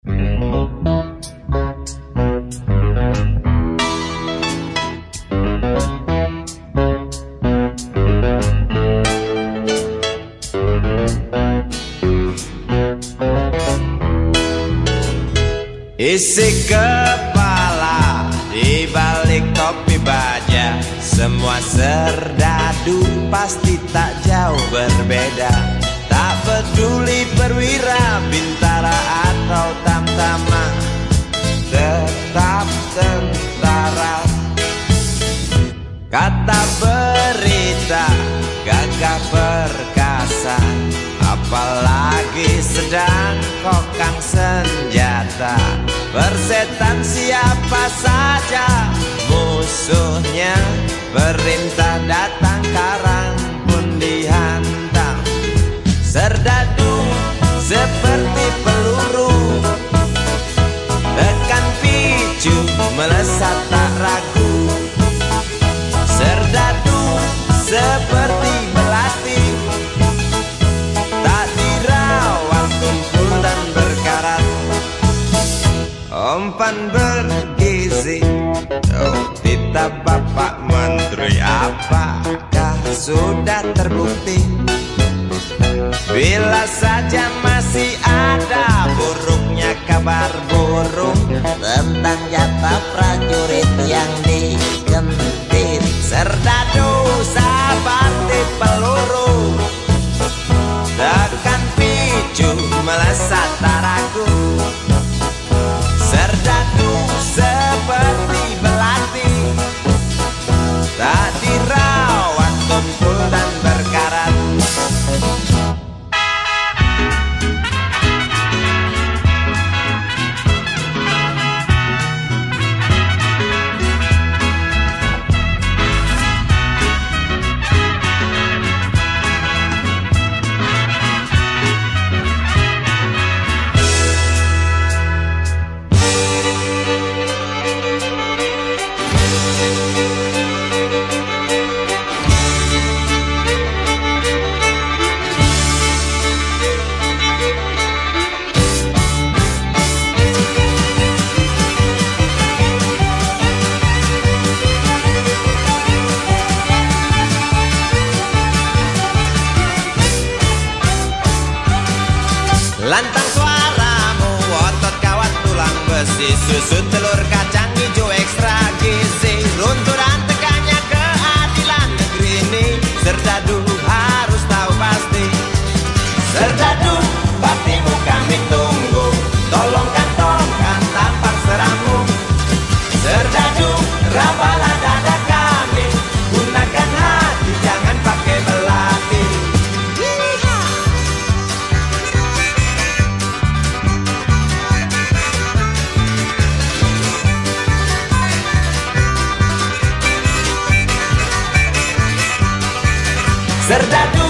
Isi kepala di balik topi baja. Semua serdadu pasti tak jauh berbeda. Tak peduli perwira bintang. gagah perkasa Apalagi sedang kokang senjata. Persetan siapa saja musuhnya Perintah datang karang pun dihantam. Serdadu bergizi. Oh kita bapak menteri apakah sudah terbukti? Bila saja masih ada buruknya kabar lantang suaramu otot kawat tulang besi susut telur Verdade